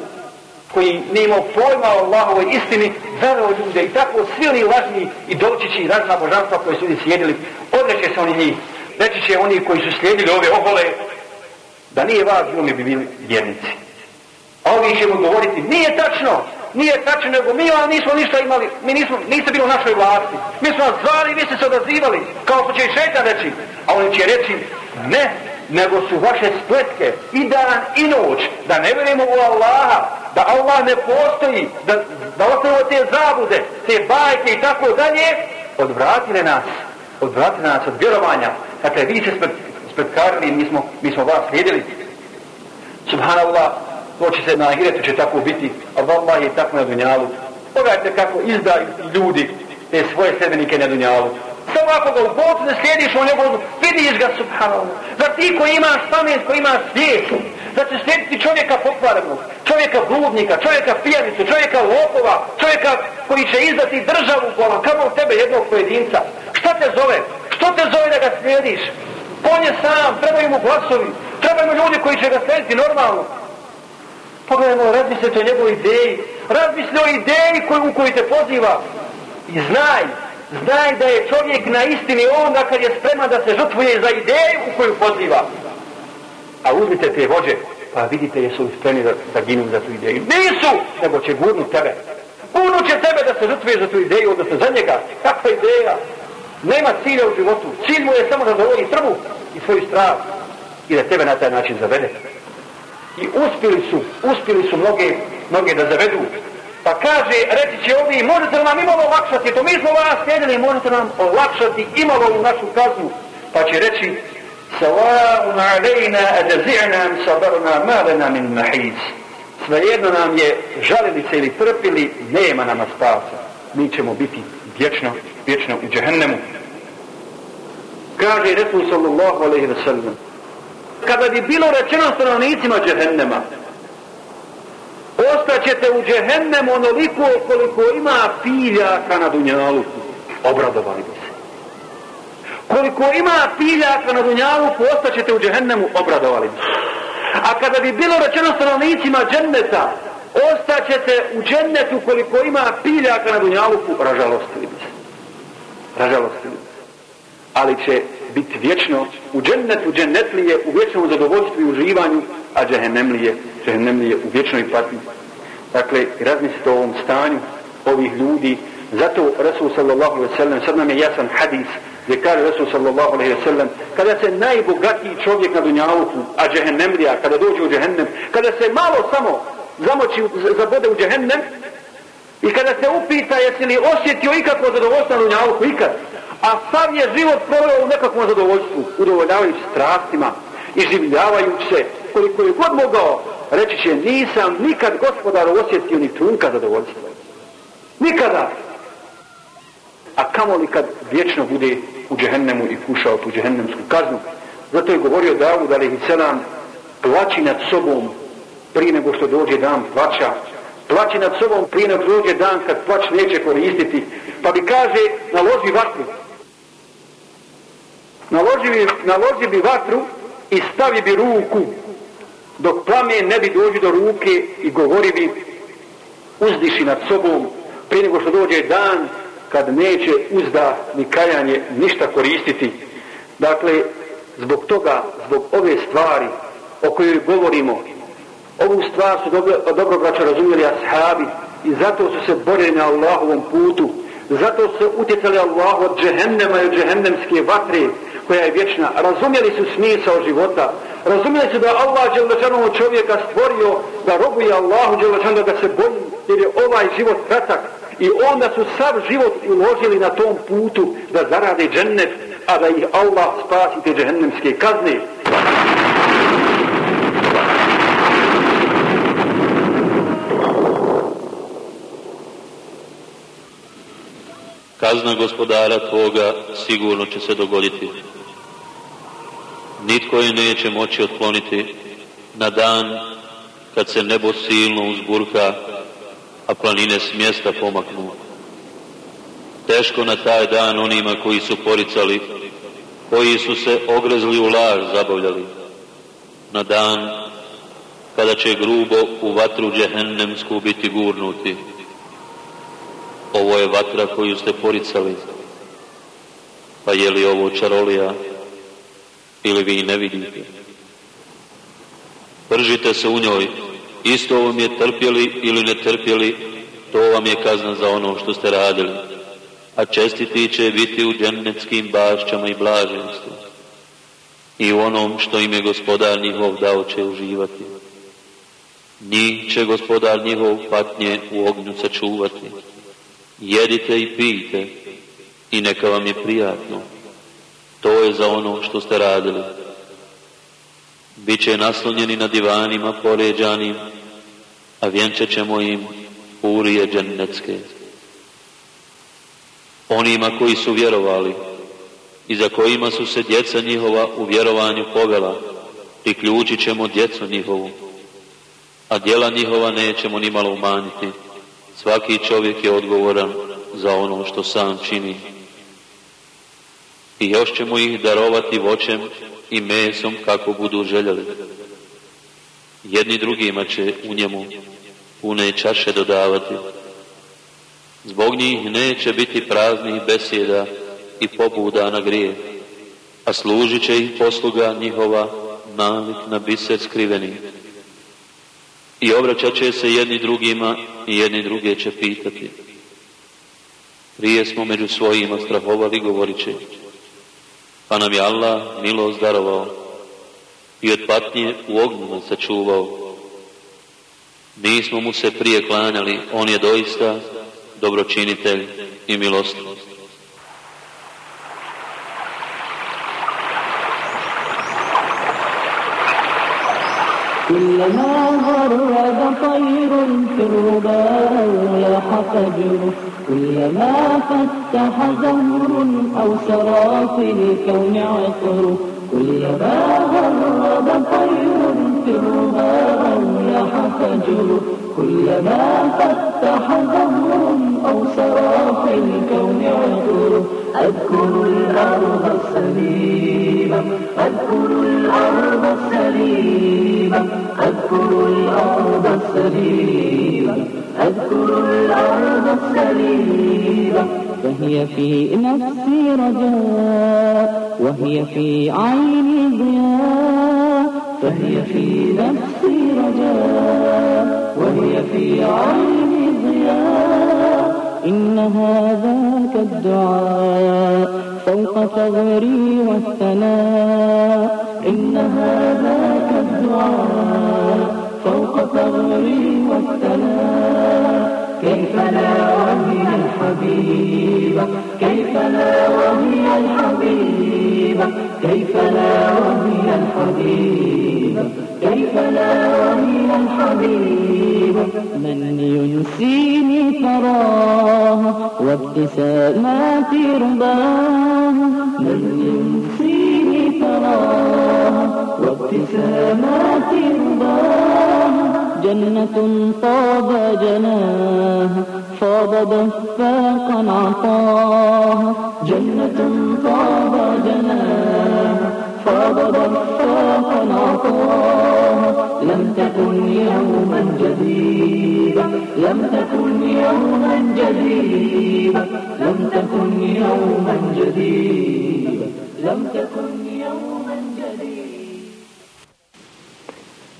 koji ne imao pojma o Allahovoj istini, zaveo ljude i tako svi oni lažni i dolčići i razna božanstva koje su ljudi slijedili, odreće se oni njih. Reći će oni koji su slijedili ove ohole, da nije vas, mi bi bili vjernici. A ovi će mu govoriti, nije tačno, nije tačno, nego mi vam nismo ništa imali, mi nismo, niste bili u našoj vlasti. Mi smo vas zvali, vi ste se odazivali, kao što će i šetan reći. A oni će reći, ne, nego su vaše spletke i dan i noć, da ne vjerujemo u Allaha, da Allah ne postoji, da, da ostavimo te zabude, te bajke i tako dalje, odvratile nas, odvratile nas od vjerovanja. Dakle, vi se spred, spredkarili, mi smo, mi smo vas slijedili. Subhanallah, to će se na ahiretu će tako biti, a Allah je tako na dunjalu. Pogledajte kako izdaju ljudi te svoje sebenike na dunjalu. Samo ako ga u bocu ne slijediš u njegovu, vidiš ga subhanallah. Zar ti koji imaš pamet, koji imaš svijet, da će slijediti čovjeka pokvarenog, čovjeka bludnika, čovjeka pijanicu, čovjeka lopova, čovjeka koji će izdati državu bolan, kamo u tebe jednog pojedinca. Šta te zove? Što te zove da ga slijediš? On je sam, trebaju mu glasovi, trebaju mu ljudi koji će ga slijediti normalno. Pogledajmo, razmislite o njegovoj ideji, razmisli o ideji koju, u kojoj te poziva i znaj znaj da je čovjek na istini onda kad je spreman da se žrtvuje za ideju u koju poziva. A uzmite te vođe, pa vidite jesu li spremni da, da ginu za tu ideju. Nisu, nego će gurnu tebe. Gurnu će tebe da se žrtvuješ za tu ideju, odnosno za njega. Kakva ideja? Nema cilja u životu. Cilj mu je samo da zadovolji trbu i svoju strah i da tebe na taj način zavede. I uspjeli su, uspjeli su mnoge, mnoge da zavedu. Pa kaže, reći će ovi, možete li nam imalo olakšati, to mi smo vas slijedili, možete nam olakšati imalo u našu kaznu. Pa će reći, Sawaun alejna adazi'na am sabarna ma lana min mahiz. Svejedno nam je žalili se ili trpili, nema nama spasa. Mi ćemo biti vječno, vječno u džehennemu. Kaže Resul sallallahu alaihi wa sallam, kada bi bilo rečeno stanovnicima džehennema, ostaćete u džehennemu onoliko koliko ima filjaka na dunjaluku, obradovali bi. Koliko ima piljaka na dunjavu, postaćete u džehennemu, obradovali bi. A kada bi bilo rečeno stanovnicima dženneta, ostaćete u džennetu koliko ima piljaka na dunjaluku, ražalostili bi se. Ražalostili bi se. Ali će biti vječno u džennetu, džennetlije, u vječnom zadovoljstvu i uživanju, a džehennemlije, džehennemlije u vječnoj patnji. Dakle, razmislite o ovom stanju ovih ljudi. Zato Rasul sallallahu alaihi sallam, sad nam je jasan hadis, gdje kaže Resul sallallahu alaihi sallam, kada se najbogatiji čovjek na dunjavuku, a džehennemlija, kada dođe u džehennem, kada se malo samo zamoći, zabode u džehennem, i kada se upita jesi li osjetio ikakvo zadovoljstvo na dunjavuku, ikad, a sam je život proveo u nekakvom zadovoljstvu, udovoljavajući strastima i se koliko je god mogao, reći će nisam nikad gospodar osjetio ni trunka zadovoljstva. Nikada. A kamo li kad vječno bude u džehennemu i kušao tu džehennemsku kaznu? Zato je govorio Davud, ali i plaći nad sobom prije nego što dođe dan plaća, plaći nad sobom prije nego dođe dan kad plać neće koristiti, pa bi kaže, naloži vatru, naloži bi, naloži bi vatru i stavi bi ruku dok plamen ne bi dođi do ruke i govori bi uzdiši nad sobom prije nego što dođe dan kad neće uzda ni kajanje ništa koristiti. Dakle, zbog toga, zbog ove stvari o kojoj govorimo, ovu stvar su dobro, dobro braća razumjeli ashabi i zato su se borili na Allahovom putu, zato su se utjecali Allahu od džehennema i od džehennemske vatre, koja je vječna. Razumjeli su smisao života. Razumjeli da Allah Đelešanovu čovjeka stvorio da robuje Allahu Đelešanovu da ga se boji jer je ovaj život kratak. I onda su sav život uložili na tom putu da zarade džennet, a da ih Allah spasi te džehennemske kazne. Kazna gospodara tvoga sigurno će se dogoditi nitko je neće moći otkloniti na dan kad se nebo silno uzburka, a planine s mjesta pomaknu. Teško na taj dan onima koji su poricali, koji su se ogrezli u laž zabavljali. Na dan kada će grubo u vatru džehennemsku biti gurnuti. Ovo je vatra koju ste poricali. Pa je li ovo čarolija? Ili vi ne vidite. Pržite se u njoj, isto vam je trpjeli ili ne trpjeli, to vam je kazna za ono što ste radili. A čestiti će biti u džennetskim bašćama i blaženstvu. I u onom što im je gospodar njihov dao će uživati. Njih će gospodar njihov patnje u ognju sačuvati. Jedite i pijte i neka vam je prijatno to je za ono što ste radili. Biće naslonjeni na divanima poređanim, a vjenčat ćemo im urije džennetske. Onima koji su vjerovali i za kojima su se djeca njihova u vjerovanju povela, priključit ćemo djecu njihovu, a djela njihova nećemo ni malo umanjiti. Svaki čovjek je odgovoran za ono što sam čini i još ćemo ih darovati voćem i mesom kako budu željeli. Jedni drugima će u njemu pune čaše dodavati. Zbog njih neće biti praznih besjeda i pobuda na grije, a služit će ih posluga njihova nalik na biser skriveni. I obraćat će se jedni drugima i jedni druge će pitati. Prije smo među svojima strahovali govorit će, pa nam je Allah milost darovao i od patnje u ognju nas sačuvao. Nismo mu se prije klanjali, on je doista dobročinitelj i milostiv. كلما غرد طير في الربا لاح فجر كلما فتح زهر أو سرى في الكون عطر كلما غرد طير في الربا لاح فجر كلما فتح زهر أو في الكون عطر أذكر الأرض السليمة أذكر الأرض السليمة أذكر الأرض السليمة أذكر الأرض السليمة فهي في نفسي رجاء وهي في عيني ضياء فهي في نفسي رجاء وهي في عيني ضياء إن هذاك الدعاء فوق ثغري والثناء. إن هذاك الدعاء فوق ثغري والثناء. كيف لا وهي الحبيبة؟ كيف لا وهي الحبيبة؟ كيف لا وهي الحبيبة؟ كيف لا وهي الحبيبة؟ من ينسيني تراها وابتسامات رضاها. من ينسيني تراها وابتسامات رضاها. جنة طاب جناها فاض دفاقا عطاها. جنة طاب جناها فاض دفاقا عطاها. لم تكن يوما جديدا لم تكن يوما جديدا لم تكن يوما جديدا لم تكن يوما جديدا.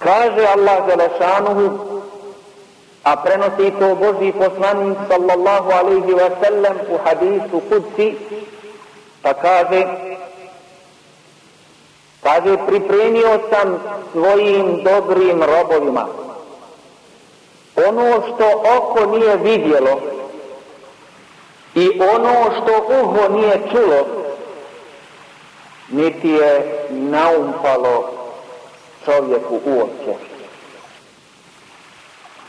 Kaže Allah Đelešanuhu, a prenosi to Boži poslanik sallallahu alaihi wa sallam u hadisu kudsi, pa kaže, kaže, pripremio sam svojim dobrim robovima. Ono što oko nije vidjelo i ono što uho nije čulo, niti je naumpalo čovjeku uopće.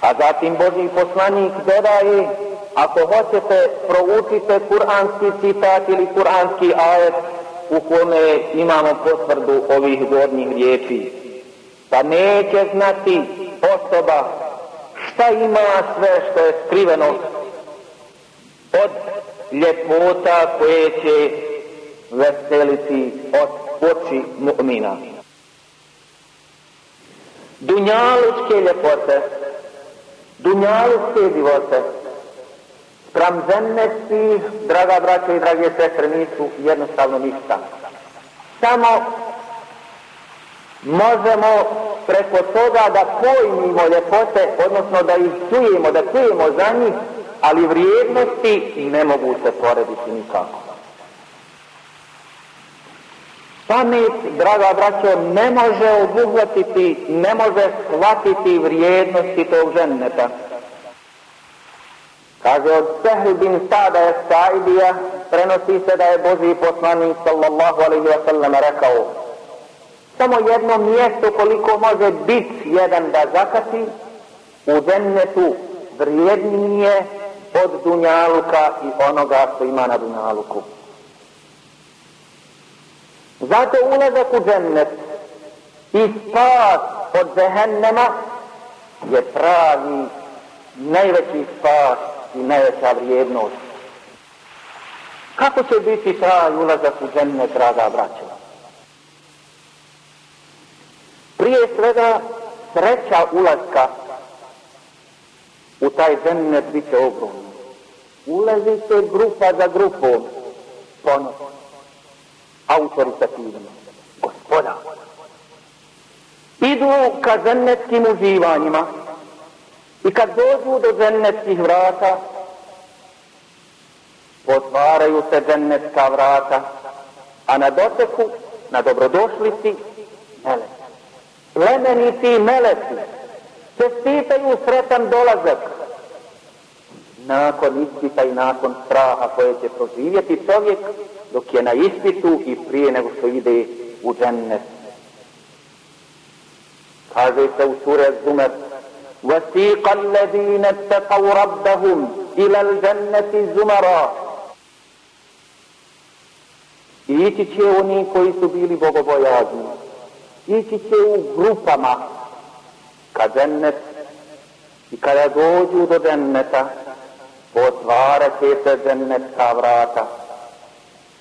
A zatim Boži poslanik dodaje, ako hoćete, proučite kuranski citat ili kuranski ajet u kome imamo potvrdu ovih godnih riječi. Pa neće znati osoba šta ima sve što je skriveno od ljepota koje će veseliti od oči mu'mina dunjalučke ljepote, dunjalučke divote, sprem zemnosti, draga braća i drage sestre, nisu jednostavno ništa. Samo možemo preko toga da pojmimo ljepote, odnosno da ih čujemo, da čujemo za njih, ali vrijednosti ne mogu se porediti nikako. Pamet, draga braćo, ne može obuhvatiti, ne može shvatiti vrijednosti tog ženeta. Kaže od Sehl bin Sada je Saidija, prenosi se da je Boži poslanik sallallahu alaihi wa sallam rekao samo jedno mjesto koliko može bit jedan da zakati u žennetu vrijednije od dunjaluka i onoga što ima na dunjaluku. Zato ulazak u džennet i spas od džehennema je pravi najveći spas i najveća vrijednost. Kako će biti taj ulazak u džennet, draga braća? Prije svega sreća ulazka u taj džennet bit će ogromna. ulazite grupa za grupom, ponosno autoritativni, gospoda. Idu ka zennetskim uživanjima i kad dođu do zennetskih vrata, otvaraju se zennetska vrata, a na doteku, na dobrodošlici, meleci. Plemenici i meleci čestitaju sretan dolazak nakon ispita i nakon straha koje će proživjeti čovjek dok je na ispitu i prije nego što ide u džennet. Kaže se u sure Zumer وَسِيقَ الَّذِينَ اتَّقَوْ رَبَّهُمْ إِلَى الْجَنَّةِ زُمَرًا Ići će oni koji su bili bogobojazni. Ići će u grupama ka džennet i kada dođu do dženneta otvarat će se džennetska vrata.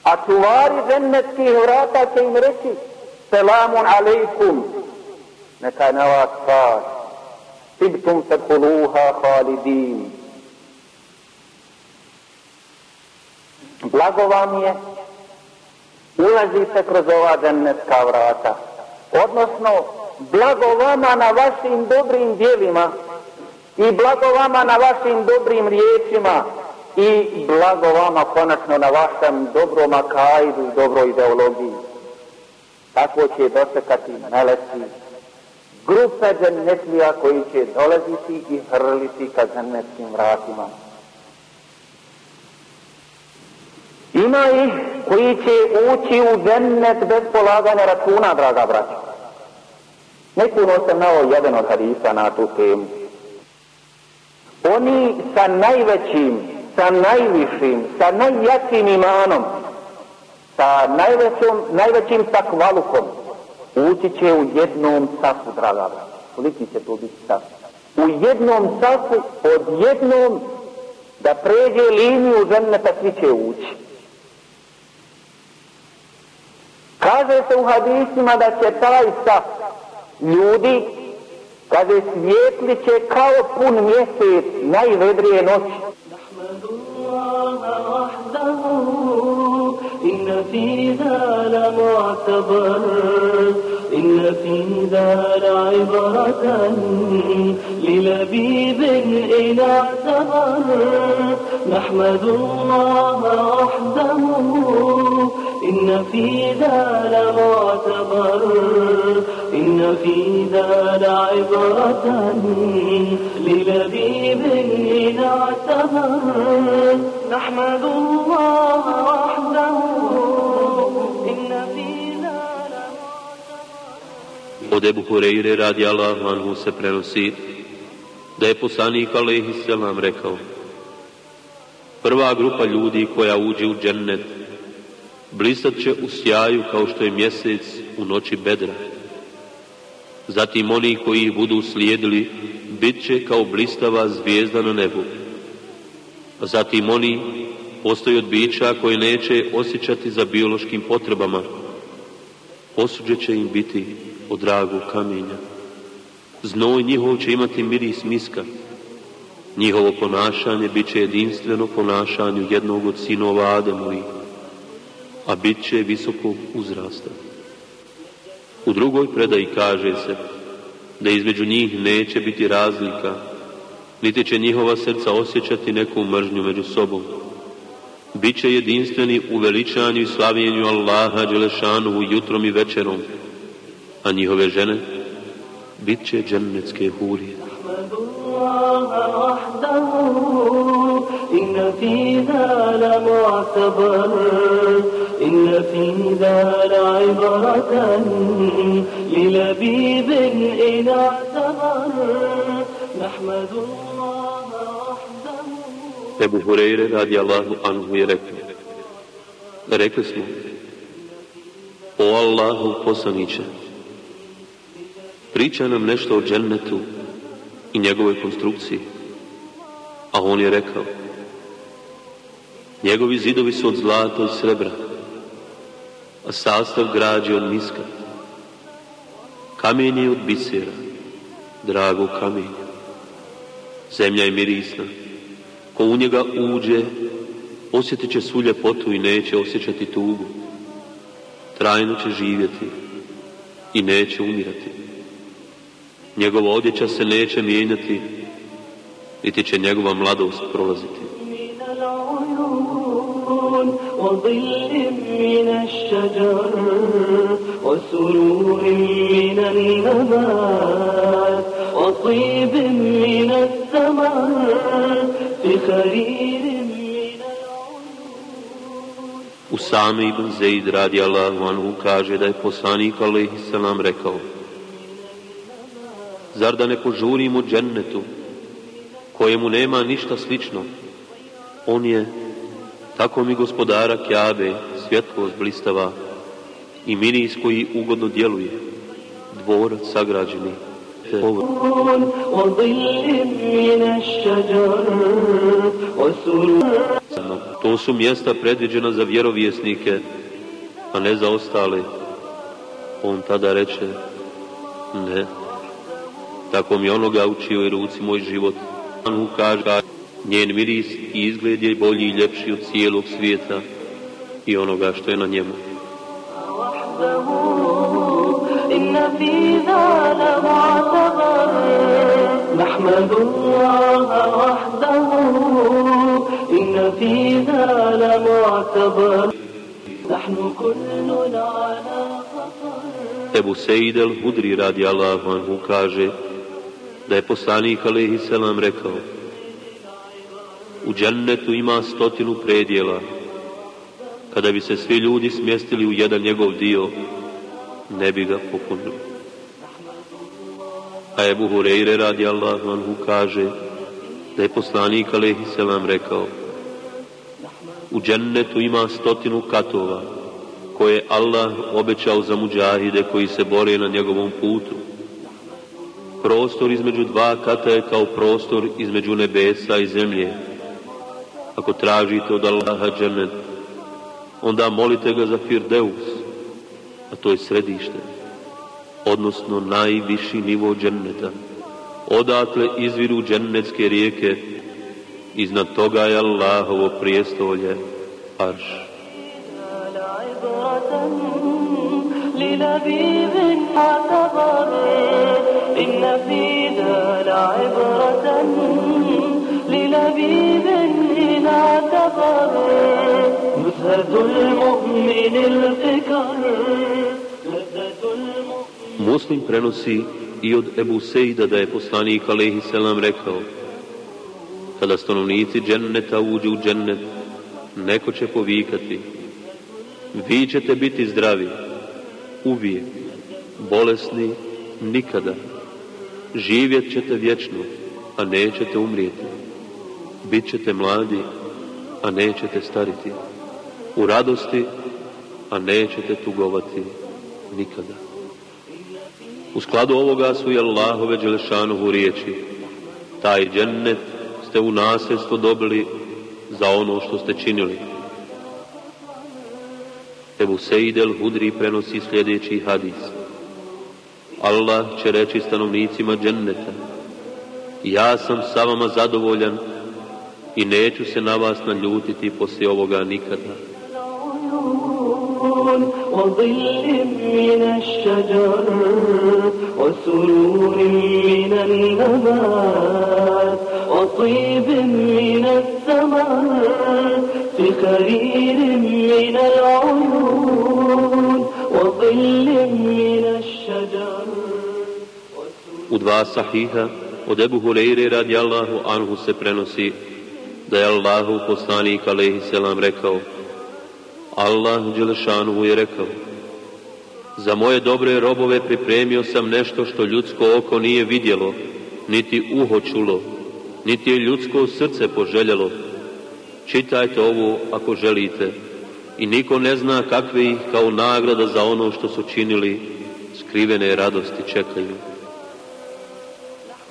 A čuvari džennetskih vrata će im reći Selamun aleikum neka na vas pad. Tibtum se kuluha halidin. Blago vam je ulazite kroz ova džennetska vrata. Odnosno, blago vama na vašim dobrim dijelima i blago vama na vašim dobrim riječima i blago vama konačno na vašem dobrom akajdu i dobroj ideologiji. Tako će dosekati meleci grupe džennetlija koji će dolaziti i hrliti ka džennetskim vratima. Ima ih koji će ući u džennet bez polaganja računa, draga braća. Nekuno sam nao jedan od hadisa na tu temu. Oni sa najvećim, sa najvišim, sa najjačim imanom, sa najvećom, najvećim takvalukom, ući će u jednom safu, draga braća. Koliki će to biti saf? U jednom safu, od jednom, da pređe liniju ženneta, svi će ući. Kaže se u hadisima da će taj saf ljudi, kaže svijetli će kao pun mjesec najvedrije noći. إن في ذا لمعتبر. إن في ذا لعبرة للبيب إن اعتبر. نحمد الله وحده إن في ذا لمعتبر إن في ذا لعبرة للبيب إن اعتبر نحمد الله وحده إن في ذا Od Ebu Hureyre radi Allah anhu se prenosi da je poslanik alaihi selam rekao Prva grupa ljudi koja uđe u džennet blisat će u sjaju kao što je mjesec u noći bedra. Zatim oni koji ih budu slijedili bit će kao blistava zvijezda na nebu. Zatim oni postoji od bića koji neće osjećati za biološkim potrebama. Posuđe će im biti od dragu kamenja. Znoj njihov će imati miris miska. Njihovo ponašanje bit će jedinstveno ponašanju jednog od sinova Ademovih a bit će visokog uzrasta. U drugoj predaji kaže se da između njih neće biti razlika, niti će njihova srca osjećati neku mržnju među sobom. Biće jedinstveni u veličanju i slavljenju Allaha Đelešanuhu jutrom i večerom, a njihove žene bit će džennetske hurije. إن في ذا لمعتبر إن في ذا لعبرة للبيب إن اعتبر نحمد الله وحده Ebu Hureyre radi Allahu anhu je rekao. Rekli smo, o Allahu poslaniće, priča nam nešto o džennetu i njegovoj konstrukciji. A on je rekao, njegovi zidovi su od zlata i srebra, a sastav građe od miska. Kamen je od bisera, drago kamenja. Zemlja je mirisna, Ko u njega uđe, osjetit će svu ljepotu i neće osjećati tugu. Trajno će živjeti i neće umirati. Njegova odjeća se neće mijenjati, niti će njegova mladost prolaziti. من العيون وظل من الشجر وسرور من النبات وطيب من الثمر في خرير من Usame ibn Zaid radi Allahu anhu kaže da je poslanik alaihi salam rekao Zar da ne požurimo džennetu kojemu nema ništa slično On je Tako mi gospodara Kjabe svjetlost blistava i miris koji ugodno djeluje, dvorac sagrađeni. To su mjesta predviđena za vjerovjesnike, a ne za ostale. On tada reče, ne, tako mi onoga učio i ruci moj život. On ukaže, njen miris i izgled je bolji i ljepši od cijelog svijeta i onoga što je na njemu. وحده إن في ذا لمعتبر نحمد الله وحده إن في ذا لمعتبر نحن كلنا على خطر Ebu Sejid el Hudri radi Allahu anhu kaže da je poslanik alaihi selam rekao u džennetu ima stotinu predjela kada bi se svi ljudi smjestili u jedan njegov dio ne bi ga popunili. A Ebu Hureyre radi Allahu anhu kaže da je poslanik alaihi selam rekao u džennetu ima stotinu katova koje je Allah obećao za muđahide koji se bore na njegovom putu. Prostor između dva kata je kao prostor između nebesa i zemlje. Ako tražite od Allaha džennet, onda molite ga za Firdeus, a to je središte, odnosno najviši nivo dženneta. Odatle izviru džennetske rijeke, iznad toga je Allahovo prijestolje, arš. لعبرة للبيب اعتبر إن في ذا لعبرة للبيب إن اعتبر نزهة المؤمن الفكر لذة المؤمن Muslim prenosi i od Ebu Sejda da je poslanik alaihi selam rekao kada stanovnici dženneta uđu u džennet neko će povikati vi ćete biti zdravi uvijek bolesni nikada živjet ćete vječno a nećete umrijeti bit ćete mladi a nećete stariti u radosti a nećete tugovati nikada u skladu ovoga su i Allahove Đelešanuhu riječi. Taj džennet ste u nasljedstvo dobili za ono što ste činili. Ebu Sejid el Hudri prenosi sljedeći hadis. Allah će reći stanovnicima dženneta. Ja sam sa vama zadovoljan i neću se na vas naljutiti poslije ovoga nikada. العيون وظل من الشجر وسرور من النبات وطيب من الثمر في خرير من العيون وظل من الشجر U dva sahiha od Ebu Hureyre radi Allahu anhu se prenosi da je Allahu poslanik alaihi selam rekao Allah Đelešanu je rekao Za moje dobre robove pripremio sam nešto što ljudsko oko nije vidjelo, niti uho čulo, niti je ljudsko srce poželjelo. Čitajte ovo ako želite i niko ne zna kakve ih kao nagrada za ono što su činili skrivene radosti čekaju.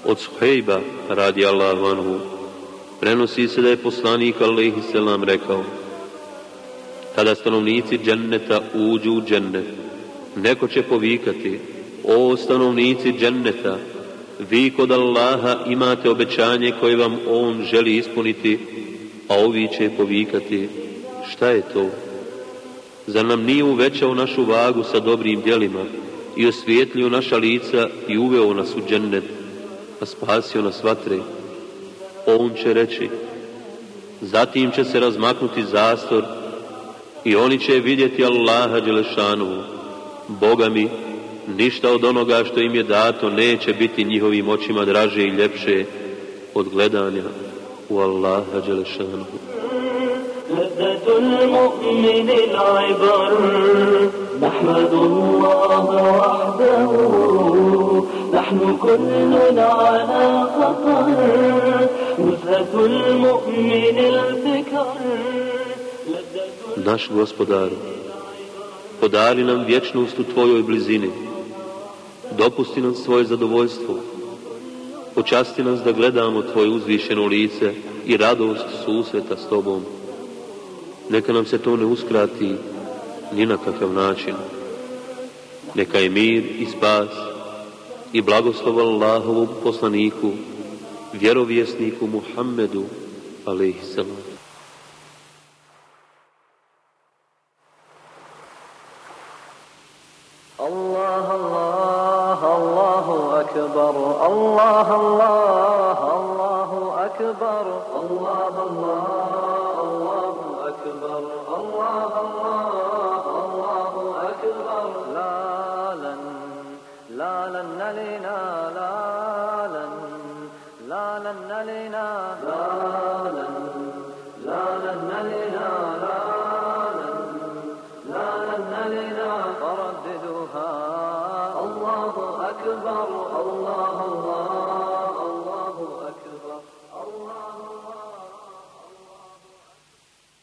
Od Suhejba, radi Allah vanhu, prenosi se da je poslanik alaihi selam rekao kada stanovnici dženneta uđu u džennet, neko će povikati, o stanovnici dženneta, Vi kod Allaha imate obećanje koje vam On želi ispuniti, a ovi će povikati, šta je to? Zar nam nije uvećao našu vagu sa dobrim djelima i osvijetlio naša lica i uveo nas u džennet, a spasio nas vatre? On će reći, zatim će se razmaknuti zastor i oni će vidjeti Allaha Đelešanu. Boga mi, ništa od onoga što im je dato neće biti njihovim očima draže i ljepše od gledanja u Allaha Đelešanu. لذة المؤمن العبر نحمد الله وحده نحن كلنا على خطر نزهة المؤمن الفكر Naš gospodaru, podari nam vječnost u Tvojoj blizini, dopusti nam svoje zadovoljstvo, počasti nas da gledamo Tvoje uzvišeno lice i radost susreta s Tobom. Neka nam se to ne uskrati ni na kakav način. Neka je mir i spas i blagoslov Allahovom poslaniku, věrověstníku Muhammedu, alejhi salam.